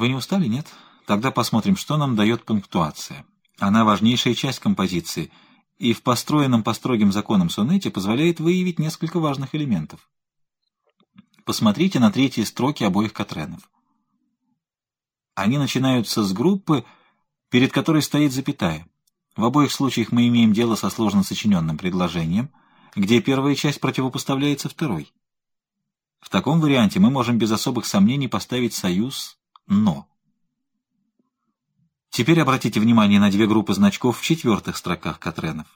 Вы не устали, нет? Тогда посмотрим, что нам дает пунктуация. Она важнейшая часть композиции, и в построенном по строгим законам сонете позволяет выявить несколько важных элементов. Посмотрите на третьи строки обоих Катренов. Они начинаются с группы, перед которой стоит запятая. В обоих случаях мы имеем дело со сложно сочиненным предложением, где первая часть противопоставляется второй. В таком варианте мы можем без особых сомнений поставить союз «но». Теперь обратите внимание на две группы значков в четвертых строках Катренов.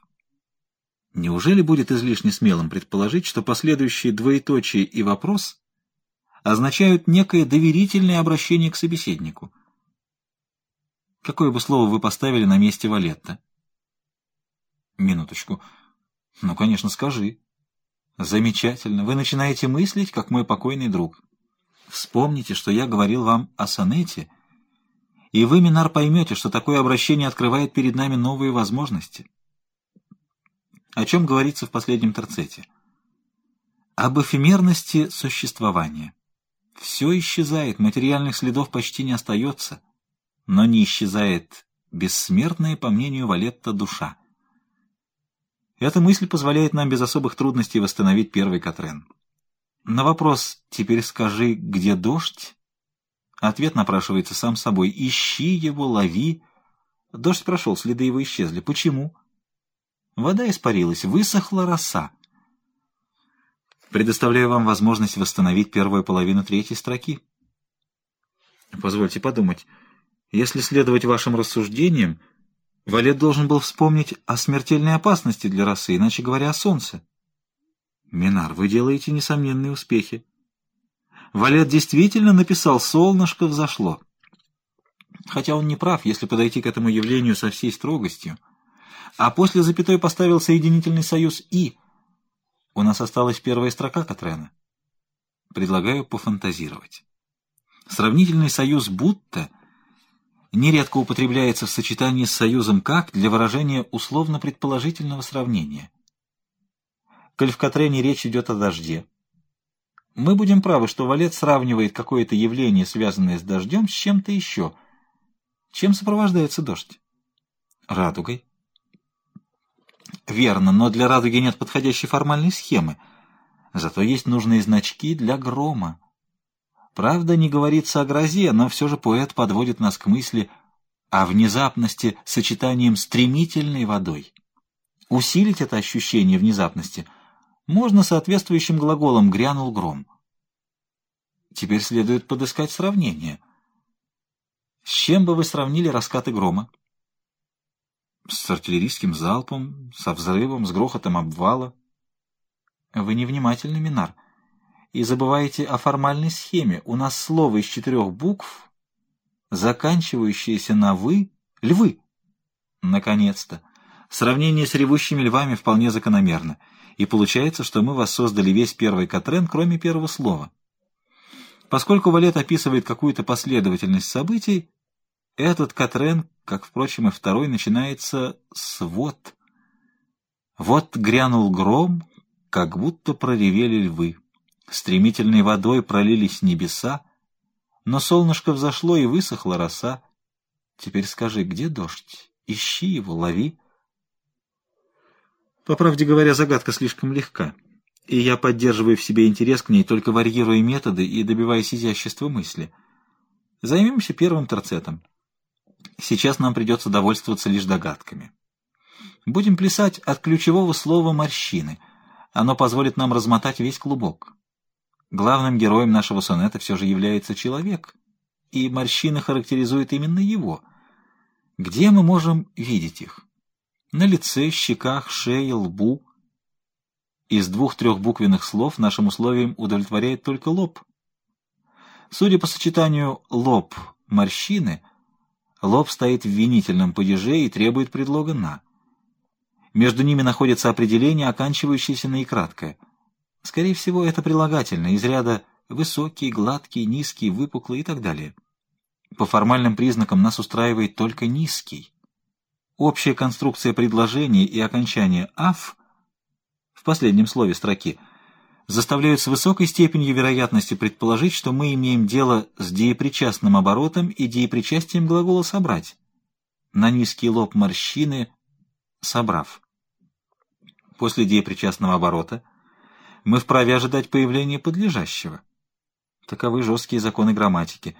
Неужели будет излишне смелым предположить, что последующие двоеточие и вопрос означают некое доверительное обращение к собеседнику? Какое бы слово вы поставили на месте Валетта? Минуточку. Ну, конечно, скажи. Замечательно. Вы начинаете мыслить, как мой покойный друг. Вспомните, что я говорил вам о сонете — и вы, Минар, поймете, что такое обращение открывает перед нами новые возможности. О чем говорится в последнем терцете? Об эфемерности существования. Все исчезает, материальных следов почти не остается, но не исчезает бессмертная, по мнению Валетта, душа. Эта мысль позволяет нам без особых трудностей восстановить первый Катрен. На вопрос «теперь скажи, где дождь?» Ответ напрашивается сам собой. Ищи его, лови. Дождь прошел, следы его исчезли. Почему? Вода испарилась, высохла роса. Предоставляю вам возможность восстановить первую половину третьей строки. Позвольте подумать. Если следовать вашим рассуждениям, Валет должен был вспомнить о смертельной опасности для росы, иначе говоря, о солнце. Минар, вы делаете несомненные успехи. Валет действительно написал «Солнышко взошло». Хотя он не прав, если подойти к этому явлению со всей строгостью. А после запятой поставил соединительный союз «и». У нас осталась первая строка Катрена. Предлагаю пофантазировать. Сравнительный союз «будто» нередко употребляется в сочетании с союзом «как» для выражения условно-предположительного сравнения. Коль в Катрене речь идет о дожде, мы будем правы, что Валет сравнивает какое-то явление, связанное с дождем, с чем-то еще. Чем сопровождается дождь? Радугой. Верно, но для радуги нет подходящей формальной схемы. Зато есть нужные значки для грома. Правда, не говорится о грозе, но все же поэт подводит нас к мысли о внезапности сочетанием стремительной водой. Усилить это ощущение внезапности – можно соответствующим глаголом «грянул гром». Теперь следует подыскать сравнение. С чем бы вы сравнили раскаты грома? С артиллерийским залпом, со взрывом, с грохотом обвала. Вы невнимательны, Минар, и забываете о формальной схеме. У нас слово из четырех букв, заканчивающееся на «вы» — львы. Наконец-то. Сравнение с ревущими львами вполне закономерно — и получается, что мы воссоздали весь первый Катрен, кроме первого слова. Поскольку Валет описывает какую-то последовательность событий, этот Катрен, как, впрочем, и второй, начинается с «вот». Вот грянул гром, как будто проревели львы. Стремительной водой пролились небеса, но солнышко взошло и высохла роса. Теперь скажи, где дождь? Ищи его, лови. По правде говоря, загадка слишком легка, и я поддерживаю в себе интерес к ней, только варьируя методы и добиваясь изящества мысли. Займемся первым торцетом. Сейчас нам придется довольствоваться лишь догадками. Будем плясать от ключевого слова «морщины». Оно позволит нам размотать весь клубок. Главным героем нашего сонета все же является человек, и морщины характеризуют именно его. Где мы можем видеть их? На лице, щеках, шее, лбу. Из двух-трех буквенных слов нашим условиям удовлетворяет только лоб. Судя по сочетанию «лоб» — «морщины», лоб стоит в винительном падеже и требует предлога «на». Между ними находится определение, оканчивающееся на и. Скорее всего, это прилагательное, из ряда высокий, гладкий, низкий, выпуклый и так далее. По формальным признакам нас устраивает только низкий. Общая конструкция предложения и окончания «аф» в последнем слове строки заставляют с высокой степенью вероятности предположить, что мы имеем дело с деепричастным оборотом и деепричастием глагола «собрать». На низкий лоб морщины «собрав». После деепричастного оборота мы вправе ожидать появления подлежащего. Таковы жесткие законы грамматики.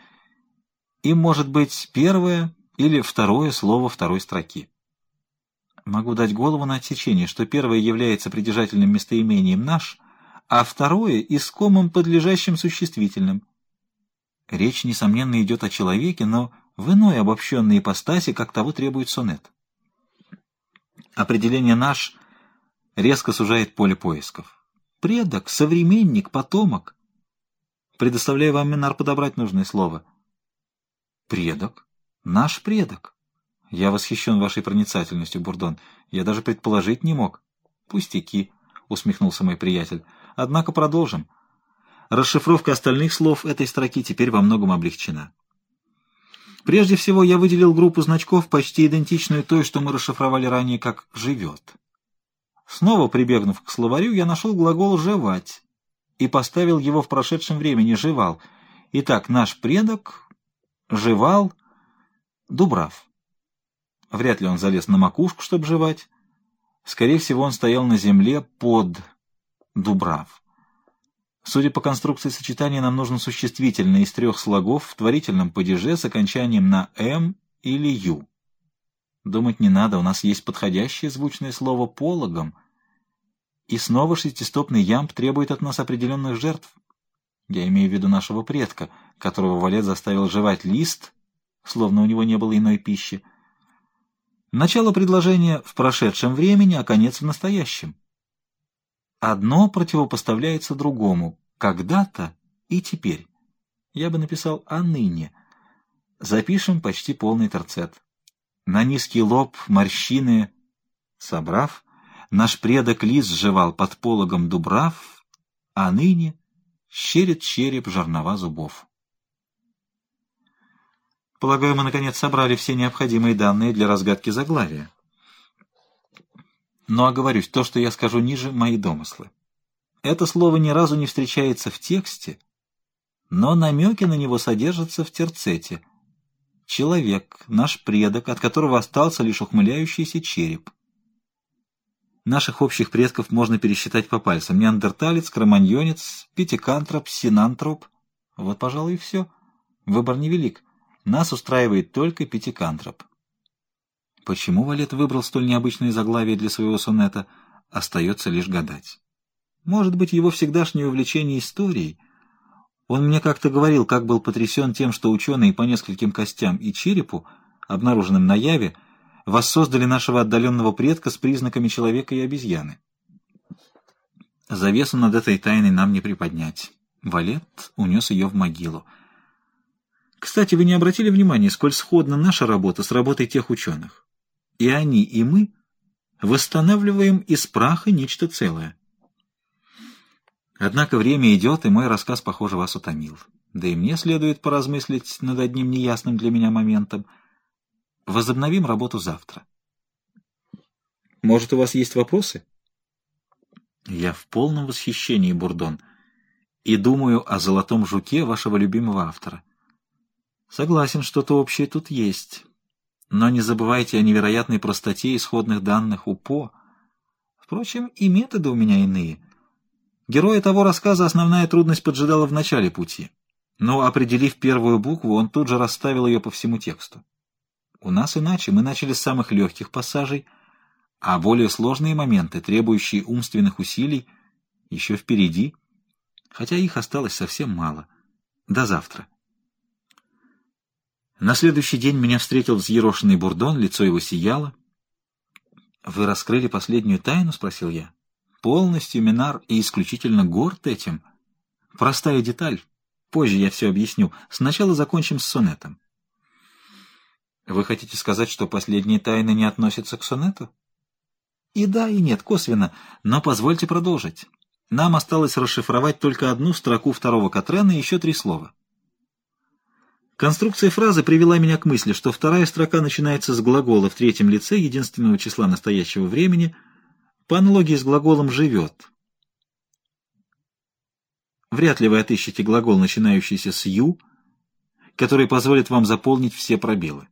Им может быть первое или второе слово второй строки. Могу дать голову на отсечение, что первое является притяжательным местоимением «наш», а второе — искомым подлежащим существительным. Речь, несомненно, идет о человеке, но в иной обобщенной ипостаси, как того требует сонет. Определение «наш» резко сужает поле поисков. Предок, современник, потомок. Предоставляю вам, Минар, подобрать нужное слово. Предок. Наш предок. Я восхищен вашей проницательностью, Бурдон. Я даже предположить не мог. Пустяки, усмехнулся мой приятель. Однако продолжим. Расшифровка остальных слов этой строки теперь во многом облегчена. Прежде всего, я выделил группу значков, почти идентичную той, что мы расшифровали ранее как «живет». Снова прибегнув к словарю, я нашел глагол «жевать» и поставил его в прошедшем времени «жевал». Итак, наш предок жевал Дубрав. Вряд ли он залез на макушку, чтобы жевать. Скорее всего, он стоял на земле под Дубрав. Судя по конструкции сочетания, нам нужно существительное из трех слогов в творительном падеже с окончанием на «м» или «ю». Думать не надо, у нас есть подходящее звучное слово «пологом». И снова шестистопный ямб требует от нас определенных жертв. Я имею в виду нашего предка, которого Валет заставил жевать лист, словно у него не было иной пищи. Начало предложения в прошедшем времени, а конец в настоящем. Одно противопоставляется другому, когда-то и теперь. Я бы написал «а ныне». Запишем почти полный терцет. На низкий лоб морщины, собрав, наш предок лис сживал под пологом дубрав, а ныне щерит череп жернова зубов. Полагаю, мы, наконец, собрали все необходимые данные для разгадки заглавия. Но оговорюсь, то, что я скажу ниже, мои домыслы. Это слово ни разу не встречается в тексте, но намеки на него содержатся в терцете. Человек, наш предок, от которого остался лишь ухмыляющийся череп. Наших общих предков можно пересчитать по пальцам. Неандерталец, кроманьонец, пятикантроп, синантроп. Вот, пожалуй, и все. Выбор невелик. Нас устраивает только пятикантроп. Почему Валет выбрал столь необычное заглавие для своего сонета, остается лишь гадать. Может быть, его всегдашнее увлечение историей. Он мне как-то говорил, как был потрясен тем, что ученые по нескольким костям и черепу, обнаруженным на Яве, воссоздали нашего отдаленного предка с признаками человека и обезьяны. Завесу над этой тайной нам не приподнять. Валет унес ее в могилу. Кстати, вы не обратили внимания, сколь сходна наша работа с работой тех ученых? и они, и мы восстанавливаем из праха нечто целое. Однако время идет, и мой рассказ, похоже, вас утомил. Да и мне следует поразмыслить над одним неясным для меня моментом. Возобновим работу завтра. Может, у вас есть вопросы? Я в полном восхищении, Бурдон, и думаю о «Золотом жуке» вашего любимого автора. Согласен, что-то общее тут есть. Но не забывайте о невероятной простоте исходных данных УПО. Впрочем, и методы у меня иные. Героя того рассказа основная трудность поджидала в начале пути. Но, определив первую букву, он тут же расставил ее по всему тексту. У нас иначе. Мы начали с самых легких пассажей, а более сложные моменты, требующие умственных усилий, еще впереди, хотя их осталось совсем мало. До завтра. На следующий день меня встретил взъерошенный бурдон, лицо его сияло. «Вы раскрыли последнюю тайну?» — спросил я. «Полностью, Минар, и исключительно горд этим. Простая деталь. Позже я все объясню. Сначала закончим с сонетом». «Вы хотите сказать, что последние тайны не относятся к сонету?» «И да, и нет, косвенно. Но позвольте продолжить. Нам осталось расшифровать только одну строку второго Катрена и еще три слова». Конструкция фразы привела меня к мысли, что вторая строка начинается с глагола в третьем лице единственного числа настоящего времени, по аналогии с глаголом «живет». Вряд ли вы отыщете глагол, начинающийся с «ю», который позволит вам заполнить все пробелы.